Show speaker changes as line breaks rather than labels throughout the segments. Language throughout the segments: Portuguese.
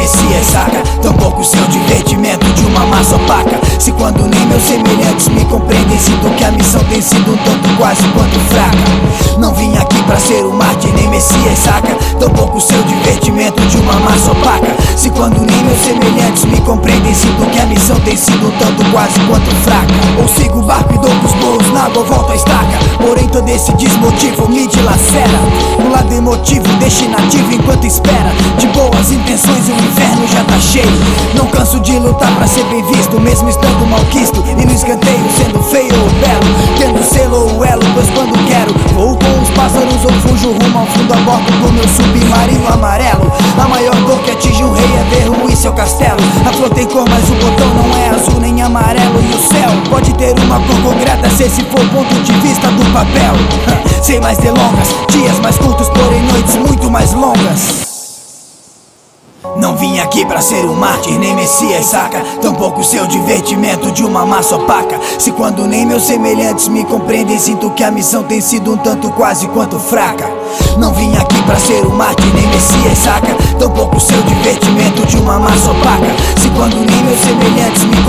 Messias, saca? Tampouco seu divertimento de uma massa opaca. Se quando nem meus semelhantes me compreendem Sinto que a missão tem sido um tanto quase quanto fraca. Não vim aqui pra ser o mártir nem Messias, saca? Tampouco seu divertimento de uma massa opaca. Se quando nem meus semelhantes me compreendem Sinto que a missão tem sido um tanto quase quanto fraca. Ou sigo o barco e dou com os burros na água, volto à estaca. Porém todo esse desmotivo me dilacera O lado emotivo deixa inativo enquanto espera. De boas intenções o inferno já tá cheio. Não canso de lutar pra ser bem visto Mesmo estando malquisto. E no escanteio sendo feio ou belo Tendo selo ou elo, pois quando quero Vou com os pássaros ou fujo rumo ao fundo a bordo do meu submarino amarelo. A maior dor que atinge um rei é ver ruir seu castelo. A flor tem cor, cor concreta se for ponto de vista do papel. Sem mais delongas, dias mais curtos, porém noites muito mais longas. Não vim aqui pra ser um mártir, nem messias, saca? Tampouco seu divertimento de uma massa opaca. Se quando nem meus semelhantes me compreendem Sinto que a missão tem sido um tanto quase quanto fraca. Não vim aqui pra ser um mártir, nem messias, saca? Tampouco seu divertimento de uma massa opaca. Se quando nem meus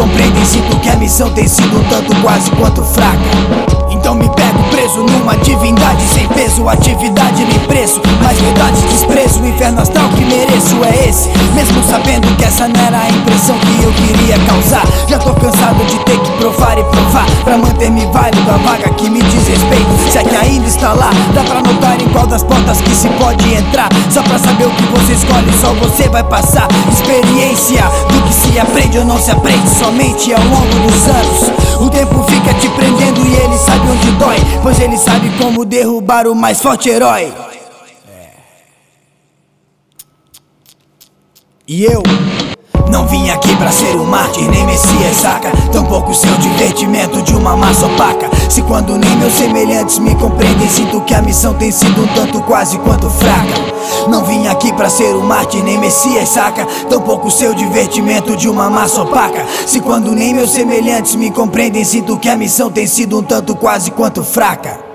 me compreendem Sinto que a missão tem sido tanto quase quanto fraca então me pego preso numa divindade sem peso, atividade nem preço. Mas verdade, desprezo, o inferno astral que mereço é esse. Mesmo sabendo que essa não era a impressão que eu queria causar. Já tô cansado de ter que provar e provar pra manter-me válido a vaga que me diz ainda está lá, dá pra notar em qual das portas que se pode entrar. Só pra saber o que você escolhe, só você vai passar. Experiência do que se aprende ou não se aprende somente ao longo dos anos. O tempo fica te prendendo e ele sabe onde dói, pois ele sabe como derrubar o mais forte herói. E eu não vim aqui pra ser um mártir, nem messias, saca? Tampouco seu divertimento de uma massa opaca Se quando nem meus semelhantes me compreendem Sinto que a missão tem sido um tanto quase quanto fraca. Não vim aqui pra ser um mártir, nem messias, saca? Tampouco seu divertimento de uma massa opaca Se quando nem meus semelhantes me compreendem Sinto que a missão tem sido um tanto quase quanto fraca